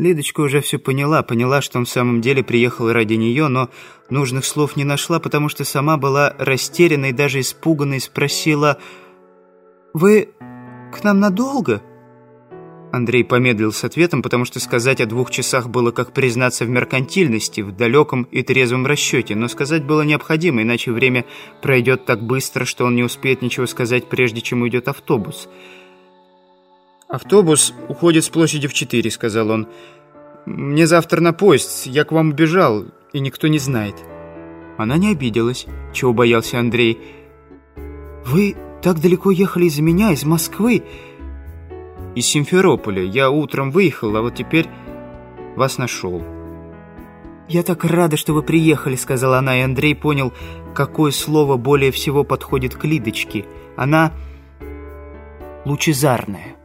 Лидочка уже все поняла, поняла, что он в самом деле приехал ради нее, но нужных слов не нашла, потому что сама была растеряна и даже испуганной и спросила «Вы к нам надолго?» Андрей помедлил с ответом, потому что сказать о двух часах было как признаться в меркантильности, в далеком и трезвом расчете, но сказать было необходимо, иначе время пройдет так быстро, что он не успеет ничего сказать, прежде чем уйдет автобус. «Автобус уходит с площади в четыре», — сказал он. «Мне завтра на поезд, я к вам убежал, и никто не знает». Она не обиделась, чего боялся Андрей. «Вы так далеко ехали из меня, из Москвы?» «Из Симферополя. Я утром выехал, а вот теперь вас нашел». «Я так рада, что вы приехали», — сказала она, и Андрей понял, какое слово более всего подходит к Лидочке. Она лучезарная.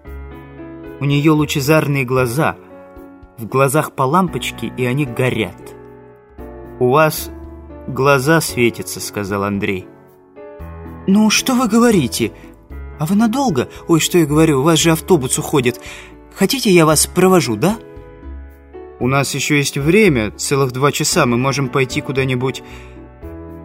У нее лучезарные глаза. В глазах по лампочке, и они горят. «У вас глаза светятся», — сказал Андрей. «Ну, что вы говорите? А вы надолго? Ой, что я говорю, у вас же автобус уходит. Хотите, я вас провожу, да?» «У нас еще есть время, целых два часа, мы можем пойти куда-нибудь...»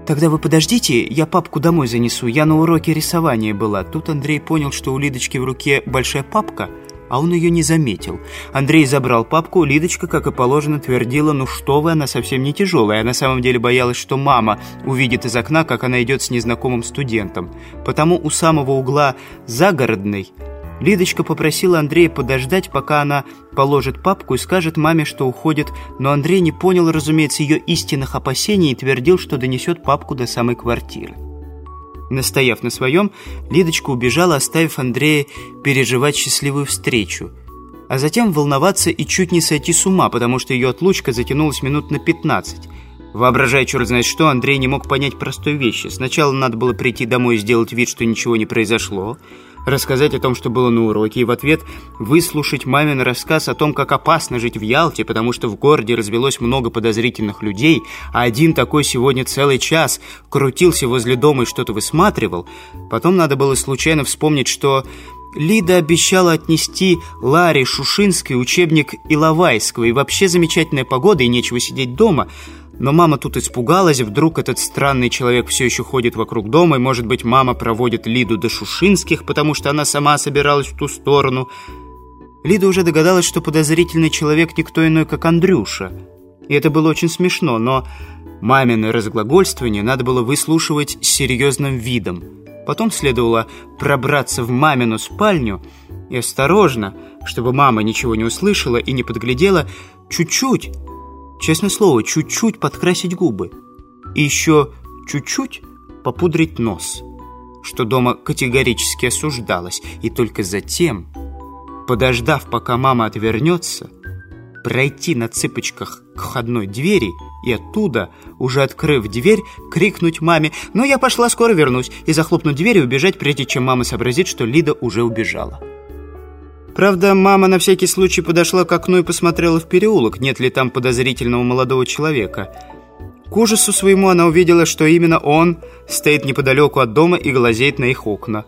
«Тогда вы подождите, я папку домой занесу, я на уроке рисования была». Тут Андрей понял, что у Лидочки в руке большая папка — а он ее не заметил. Андрей забрал папку, Лидочка, как и положено, твердила, ну что вы, она совсем не тяжелая. На самом деле боялась, что мама увидит из окна, как она идет с незнакомым студентом. Потому у самого угла загородной Лидочка попросила Андрея подождать, пока она положит папку и скажет маме, что уходит, но Андрей не понял, разумеется, ее истинных опасений и твердил, что донесет папку до самой квартиры. Настояв на своем, Лидочка убежала, оставив Андрея переживать счастливую встречу, а затем волноваться и чуть не сойти с ума, потому что ее отлучка затянулась минут на 15. Воображая черт знает что, Андрей не мог понять простой вещи. Сначала надо было прийти домой и сделать вид, что ничего не произошло – рассказать о том, что было на уроке, и в ответ выслушать мамин рассказ о том, как опасно жить в Ялте, потому что в городе развелось много подозрительных людей, а один такой сегодня целый час крутился возле дома и что-то высматривал. Потом надо было случайно вспомнить, что... Лида обещала отнести Ларе Шушинской учебник Иловайского, и вообще замечательная погода, и нечего сидеть дома – но мама тут испугалась, вдруг этот странный человек все еще ходит вокруг дома, и, может быть, мама проводит Лиду до Шушинских, потому что она сама собиралась в ту сторону. Лида уже догадалась, что подозрительный человек никто иной, как Андрюша. И это было очень смешно, но мамины разглагольствование надо было выслушивать с серьезным видом. Потом следовало пробраться в мамину спальню и осторожно, чтобы мама ничего не услышала и не подглядела, чуть-чуть, Честное слово, чуть-чуть подкрасить губы. И еще чуть-чуть попудрить нос, что дома категорически осуждалось. И только затем, подождав, пока мама отвернется, пройти на цыпочках к входной двери и оттуда, уже открыв дверь, крикнуть маме «Ну, я пошла, скоро вернусь!» и захлопнуть дверь и убежать, прежде чем мама сообразит, что Лида уже убежала. Правда, мама на всякий случай подошла к окну и посмотрела в переулок, нет ли там подозрительного молодого человека. К ужасу своему она увидела, что именно он стоит неподалеку от дома и глазеет на их окна.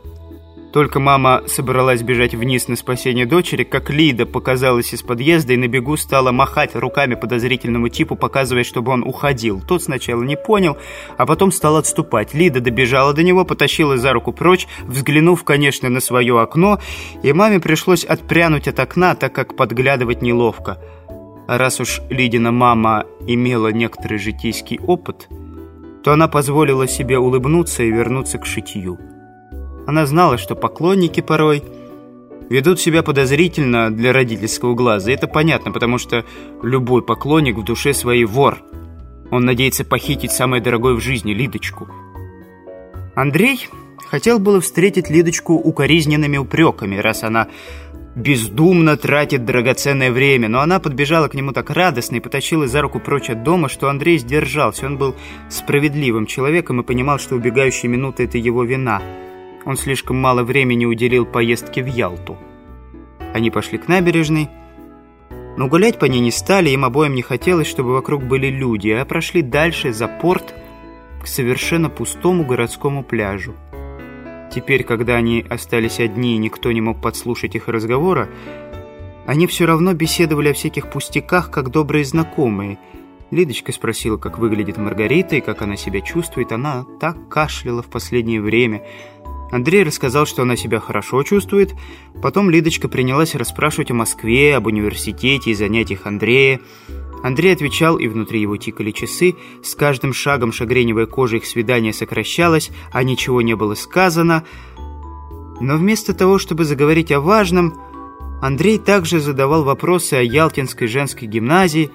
Только мама собралась бежать вниз на спасение дочери, как Лида показалась из подъезда и на бегу стала махать руками подозрительному типу, показывая, чтобы он уходил. Тот сначала не понял, а потом стал отступать. Лида добежала до него, потащила за руку прочь, взглянув, конечно, на свое окно, и маме пришлось отпрянуть от окна, так как подглядывать неловко. А раз уж Лидина мама имела некоторый житейский опыт, то она позволила себе улыбнуться и вернуться к шитью. Она знала, что поклонники порой ведут себя подозрительно для родительского глаза. Это понятно, потому что любой поклонник в душе своей вор. Он надеется похитить самое дорогое в жизни – Лидочку. Андрей хотел было встретить Лидочку укоризненными упреками, раз она бездумно тратит драгоценное время, но она подбежала к нему так радостно и потащила за руку прочь от дома, что Андрей сдержался. Он был справедливым человеком и понимал, что убегающие минуты – это его вина – он слишком мало времени уделил поездке в Ялту. Они пошли к набережной, но гулять по ней не стали, им обоим не хотелось, чтобы вокруг были люди, а прошли дальше, за порт, к совершенно пустому городскому пляжу. Теперь, когда они остались одни и никто не мог подслушать их разговора, Они все равно беседовали о всяких пустяках, как добрые знакомые. Лидочка спросила, как выглядит Маргарита и как она себя чувствует. Она так кашляла в последнее время. Андрей рассказал, что она себя хорошо чувствует. Потом Лидочка принялась расспрашивать о Москве, об университете и занятиях Андрея. Андрей отвечал, и внутри его тикали часы. С каждым шагом шагреневая кожа их свидания сокращалась, а ничего не было сказано. Но вместо того, чтобы заговорить о важном, Андрей также задавал вопросы о Ялтинской женской гимназии,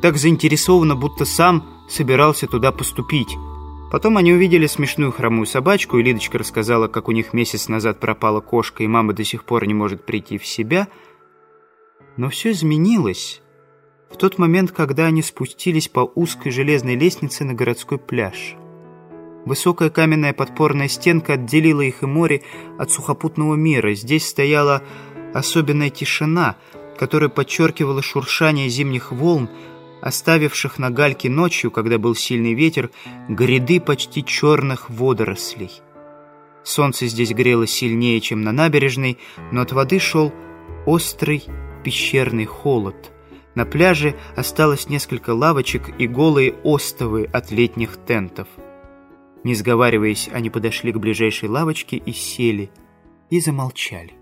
так заинтересованно, будто сам собирался туда поступить. Потом они увидели смешную хромую собачку, и Лидочка рассказала, как у них месяц назад пропала кошка, и мама до сих пор не может прийти в себя. Но все изменилось в тот момент, когда они спустились по узкой железной лестнице на городской пляж. Высокая каменная подпорная стенка отделила их и море от сухопутного мира. Здесь стояла особенная тишина, которая подчеркивала шуршание зимних волн, оставивших на гальке ночью, когда был сильный ветер, гряды почти черных водорослей. Солнце здесь грело сильнее, чем на набережной, но от воды шел острый пещерный холод. На пляже осталось несколько лавочек и голые остовы от летних тентов. Не сговариваясь, они подошли к ближайшей лавочке и сели, и замолчали.